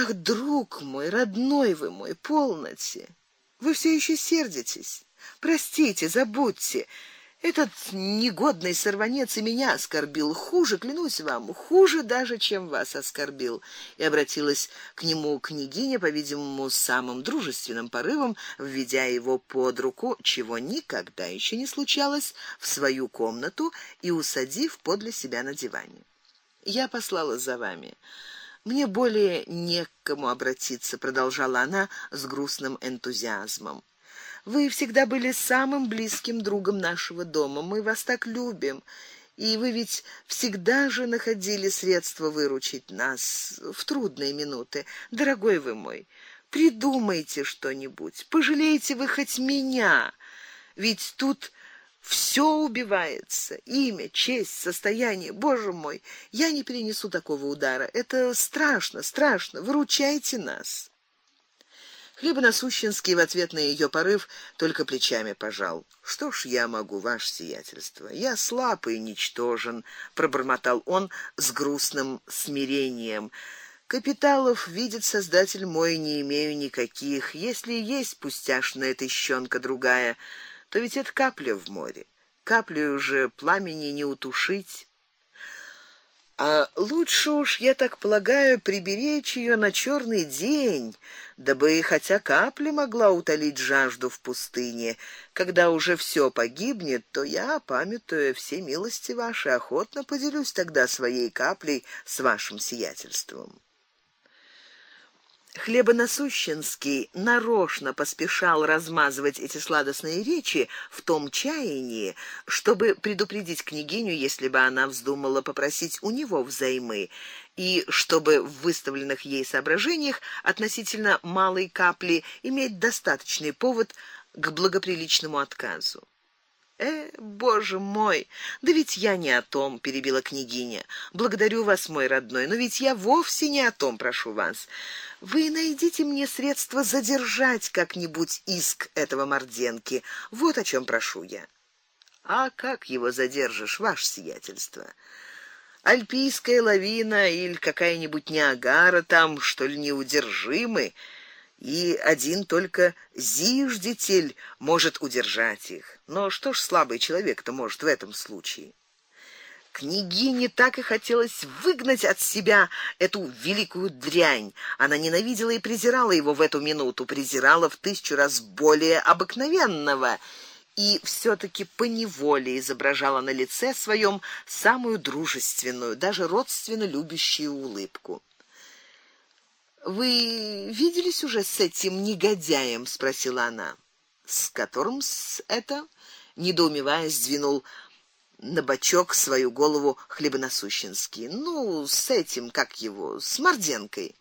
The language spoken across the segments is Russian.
Ах, друг мой, родной вы мой, полноте. Вы все еще сердитесь. Простите, забудьте. Этот негодный сорванец и меня оскорбил, хуже, клянусь вам, хуже даже, чем вас оскорбил. И обратилась к нему княгиня, по-видимому, с самым дружественным порывом, введя его под руку, чего никогда еще не случалось, в свою комнату и усадив подле себя на диване. Я послала за вами. Мне более не к кому обратиться, продолжала она с грустным энтузиазмом. Вы всегда были самым близким другом нашего дома. Мы вас так любим. И вы ведь всегда же находили средства выручить нас в трудные минуты. Дорогой вы мой, придумайте что-нибудь. Пожалейте вы хоть меня. Ведь тут все убивается: имя, честь, состояние. Боже мой, я не перенесу такого удара. Это страшно, страшно. Выручайте нас. Хлебоносущенский в ответ на ее порыв только плечами пожал. Что ж я могу, ваше сиятельство? Я слаб и ничтожен, пробормотал он с грустным смирением. Капиталов видит создатель мой, не имею никаких. Если есть пустяшная тыщёнка другая, то ведь это капля в море. Каплю уже пламени не утушить. А лучше уж, я так полагаю, приберечь ее на черный день, дабы хотя капля могла утолить жажду в пустыне. Когда уже все погибнет, то я, памятуя все милости ваши, охотно поделюсь тогда своей каплей с вашим сиятельством. Хлебоносущенский нарочно поспешал размазывать эти сладостные речи в том чаянии, чтобы предупредить княгиню, если бы она вздумала попросить у него взаймы, и чтобы в выставленных ей соображениях относительно малой капли иметь достаточный повод к благоприличному отказу. Э, боже мой, да ведь я не о том, перебила княгиня. Благодарю вас, мой родной, но ведь я вовсе не о том прошу вас. Вы найдите мне средства задержать как-нибудь иск этого Морденки. Вот о чем прошу я. А как его задержишь, ваше сиятельство? Альпийская лавина или какая-нибудь Ниагара там, что ли, неудержимы? И один только зиждитель может удержать их. Но что ж слабый человек-то может в этом случае? Княгине так и хотелось выгнать от себя эту великую дрянь. Она ненавидела и презирала его в эту минуту, презирала в тысячу раз более обыкновенного и все таки по неволе изображала на лице своем самую дружественную, даже родственно любящую улыбку. Вы виделись уже с этим негодяем, спросила она. С которым с это? недоумевая сдвинул на бочок свою голову хлебоносущенский. Ну, с этим, как его, с Морденкой.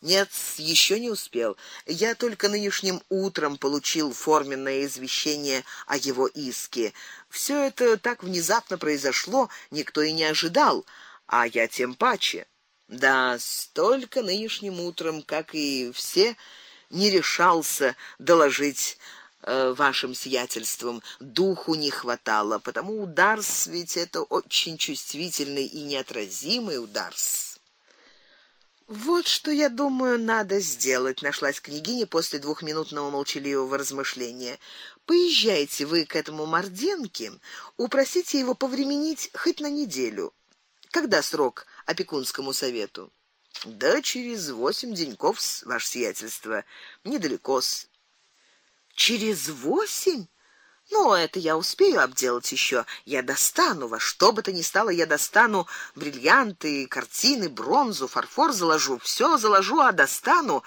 Нет, еще не успел. Я только нынешним утром получил форменное извещение о его иске. Все это так внезапно произошло, никто и не ожидал, а я тем паче. Да, столько нынешним утром, как и все, не решался доложить э, вашим сиятельствам, духу не хватало, потому удар ведь это очень чувствительный и неотразимый удар. Вот что я думаю, надо сделать, нашлась княгиня после двухминутного молчаливого размышления. Поезжайте вы к этому Морденке, упросите его повременить хоть на неделю. Когда срок опекунскому совету. Да через восемь деньков, ваше сиятельство, недалеко-с. Через восемь? Ну, это я успею обделать еще. Я достану во что бы то ни стало, я достану бриллианты, картины, бронзу, фарфор заложу, все заложу, а достану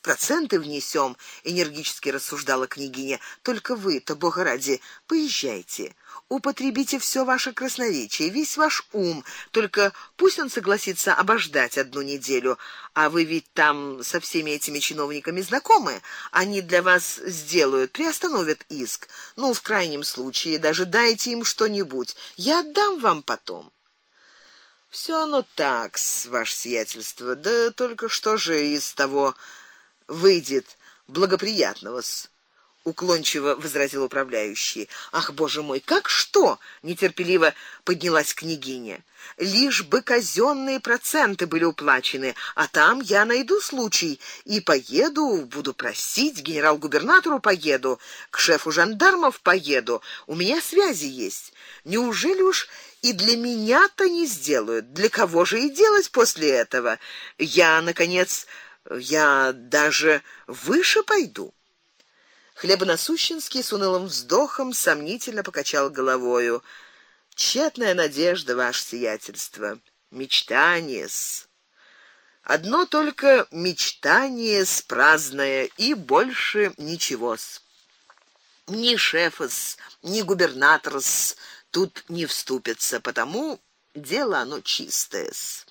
проценты внесем, энергически рассуждала княгиня. Только вы-то, бога ради, поезжайте употребите все ваше красноречие, весь ваш ум, только пусть он согласится обождать одну неделю. А вы ведь там со всеми этими чиновниками знакомы, они для вас сделают, приостановят иск. Ну, в крайнем случае, даже дайте им что-нибудь. Я отдам вам потом. Все оно так, ваше сиятельство. Да только что же из того выйдет благоприятного-с? Уклончиво возразил управляющий. Ах, боже мой, как что? нетерпеливо поднялась княгиня. Лишь бы казенные проценты были уплачены, а там я найду случай и поеду, буду просить генерал-губернатору поеду, к шефу жандармов поеду. У меня связи есть. Неужели уж и для меня-то не сделают? Для кого же и делать после этого? Я наконец я даже выше пойду. Хлебоносущенский с унылым вздохом сомнительно покачал головою. Тщетная надежда, ваше сиятельство, мечтание-с. Одно только мечтание с праздное и больше ничего-с. Ни шеф-с, ни губернатор-с тут не вступятся, потому дело оно чистое-с.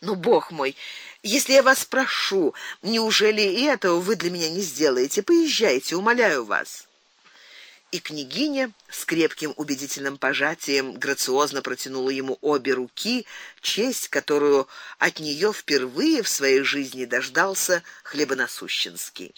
Ну, бог мой, если я вас прошу, неужели и этого вы для меня не сделаете? Поезжайте, умоляю вас. И княгиня с крепким убедительным пожатием грациозно протянула ему обе руки, честь, которую от нее впервые в своей жизни дождался хлебоносущенский.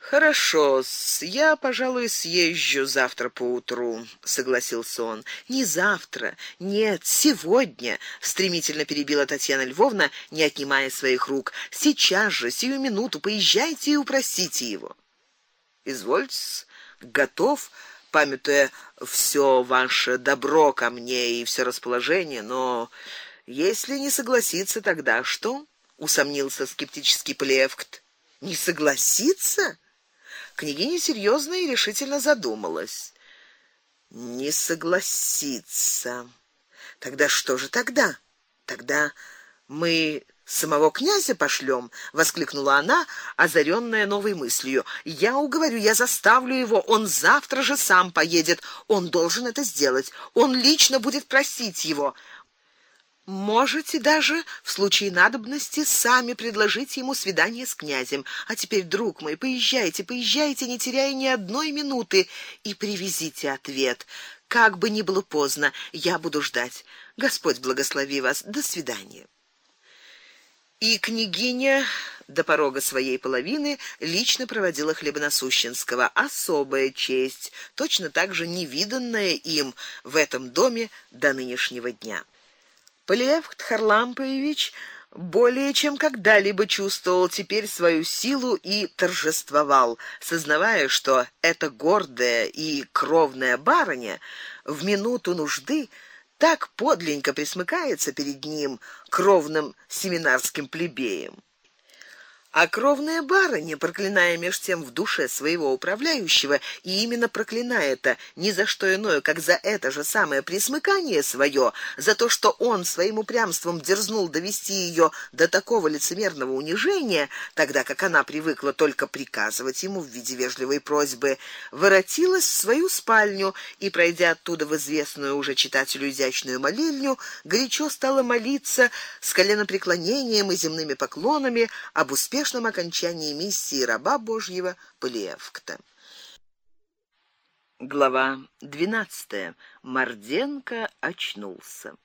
Хорошо, я, пожалуй, съезжу завтра поутру, согласился он. Не завтра, нет, сегодня, стремительно перебила Татьяна Львовна, не отнимая своих рук. Сейчас же, сию минуту поезжайте и упросите его. Извольте, готов, памятуя все ваше добро ко мне и все расположение, но если не согласится, тогда что? усомнился скептический Плевкт. Не согласится? Княгиня серьезно и решительно задумалась. Не согласится. Тогда что же тогда? Тогда мы самого князя пошлем, воскликнула она, озаренная новой мыслью. Я уговорю, я заставлю его, он завтра же сам поедет. Он должен это сделать. Он лично будет просить его. Можете даже в случае надобности сами предложить ему свидание с князем. А теперь, друг мой, поезжайте, поезжайте, не теряя ни одной минуты и привезите ответ. Как бы ни было поздно, я буду ждать. Господь благослови вас. До свидания. И княгиня до порога своей половины лично проводила хлебоносущенского. Особая честь, точно так же невиданная им в этом доме до нынешнего дня. Полиевхт Харлампович более чем когда-либо чувствовал теперь свою силу и торжествовал, сознавая, что эта гордая и кровная барыня в минуту нужды так подленько присмыкается перед ним, кровным семинарским плебеем. А кровная барыня, проклиная меж тем в душе своего управляющего, и именно проклиная это ни за что иное, как за это же самое присмыкание свое, за то, что он своим упрямством дерзнул довести ее до такого лицемерного унижения, тогда как она привыкла только приказывать ему в виде вежливой просьбы, воротилась в свою спальню и, пройдя оттуда в известную уже читателю изящную молельню, горячо стала молиться с коленопреклонением и земными поклонами об успехе успешном окончании миссии раба Божьего Полиевкта. Глава 12. Морденко очнулся.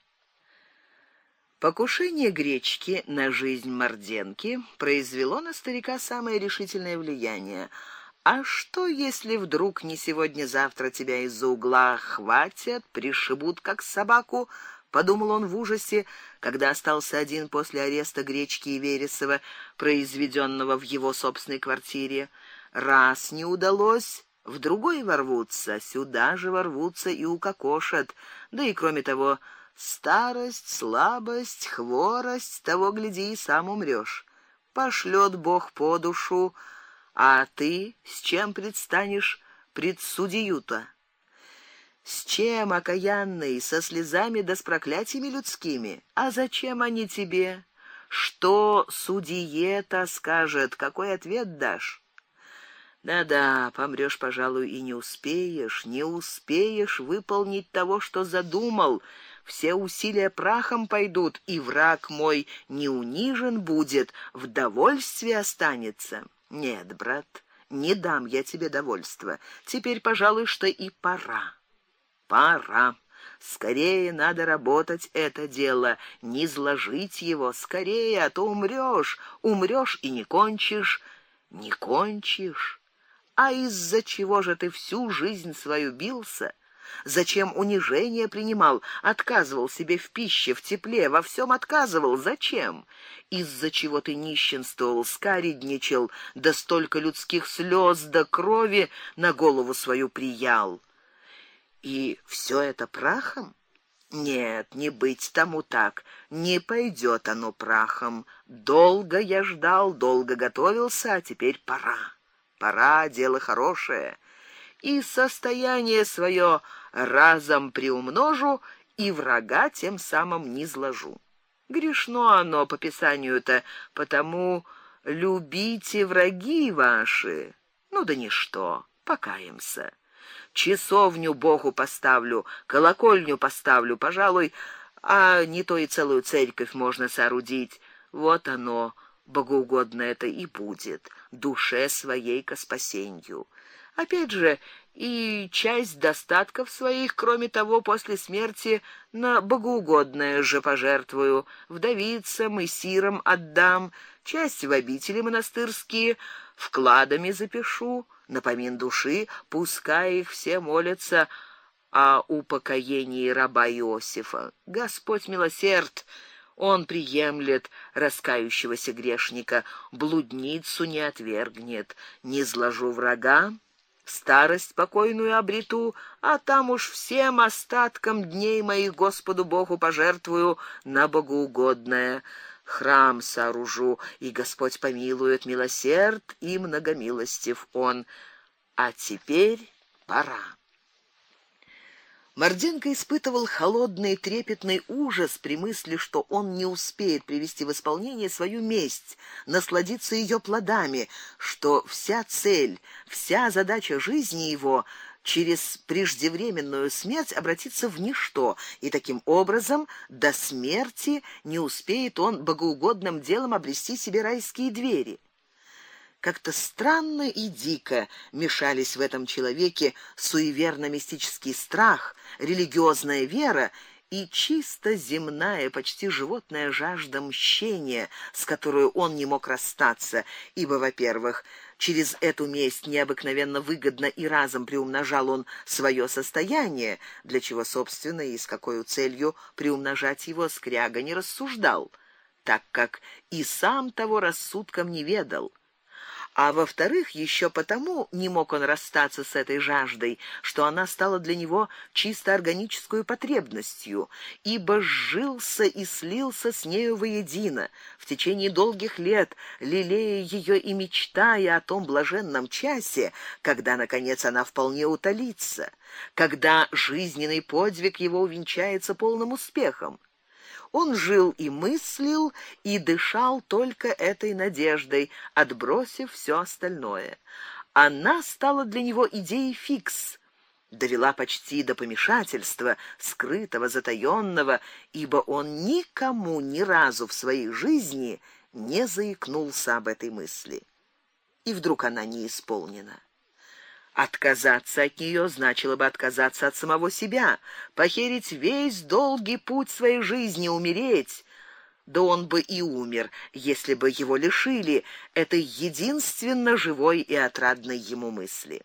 Покушение гречки на жизнь Морденки произвело на старика самое решительное влияние. А что, если вдруг не сегодня-завтра тебя из-за угла хватят, пришибут как собаку, подумал он в ужасе, когда остался один после ареста Гречки и Вересова, произведенного в его собственной квартире. Раз не удалось, в другой ворвутся, сюда же ворвутся и укокошат. Да и кроме того, старость, слабость, хворость, того гляди и сам умрёшь. Пошлёт Бог по душу, а ты с чем предстанешь пред судью-то? С чем, окаянный, со слезами да с проклятиями людскими? А зачем они тебе? Что судье-то скажет, какой ответ дашь? Да-да, помрёшь, пожалуй, и не успеешь, не успеешь выполнить того, что задумал. Все усилия прахом пойдут, и враг мой не унижен будет, в довольстве останется. Нет, брат, не дам я тебе довольства. Теперь, пожалуй, что и пора. Пора. Скорее надо работать это дело, не зложить его, скорее, а то умрёшь, умрёшь и не кончишь, не кончишь. А из-за чего же ты всю жизнь свою бился? Зачем унижение принимал, отказывал себе в пище, в тепле, во всем отказывал? Зачем? Из-за чего ты нищенствовал, скаредничал, да столько людских слез да крови на голову свою приял? И все это прахом? Нет, не быть тому так. Не пойдет оно прахом. Долго я ждал, долго готовился, а теперь пора. Пора, дело хорошее. И состояние свое разом приумножу и врага тем самым не зложу. Грешно оно по писанию-то, потому любите враги ваши. Ну да ничто, покаемся часовню Богу поставлю, колокольню поставлю, пожалуй, а не то и целую церковь можно соорудить. Вот оно, богоугодно это и будет, душе своей ко спасению. Опять же, и часть достатков своих, кроме того, после смерти на богоугодное же пожертвую, вдовицам и сирам отдам, часть в обители монастырские вкладами запишу, напомин души, пускай их все молятся о упокоении раба Иосифа. Господь милосерд, он приемлет раскающегося грешника, блудницу не отвергнет, не зложу врага, старость покойную обрету, а там уж всем остатком дней моих Господу Богу пожертвую на богоугодное храм сооружу, и Господь помилует, милосерд и многомилостив он. А теперь пора. Морденко испытывал холодный трепетный ужас при мысли, что он не успеет привести в исполнение свою месть, насладиться ее плодами, что вся цель, вся задача жизни его через преждевременную смерть обратится в ничто, и таким образом до смерти не успеет он богоугодным делом обрести себе райские двери. Как-то странно и дико мешались в этом человеке суеверно-мистический страх, религиозная вера и чисто земная, почти животная жажда мщения, с которой он не мог расстаться, ибо, во-первых, через эту месть необыкновенно выгодно и разом приумножал он свое состояние, для чего собственно и с какой целью приумножать его скряга не рассуждал, так как и сам того рассудком не ведал а во-вторых, еще потому не мог он расстаться с этой жаждой, что она стала для него чисто органической потребностью, ибо сжился и слился с нею воедино, в течение долгих лет лелея ее и мечтая о том блаженном часе, когда наконец она вполне утолится, когда жизненный подвиг его увенчается полным успехом. Он жил и мыслил и дышал только этой надеждой, отбросив все остальное. Она стала для него идеей фикс, довела почти до помешательства, скрытого, затаённого, ибо он никому ни разу в своей жизни не заикнулся об этой мысли. И вдруг она не исполнена. Отказаться от нее значило бы отказаться от самого себя, похерить весь долгий путь своей жизни, умереть. Да он бы и умер, если бы его лишили этой единственно живой и отрадной ему мысли.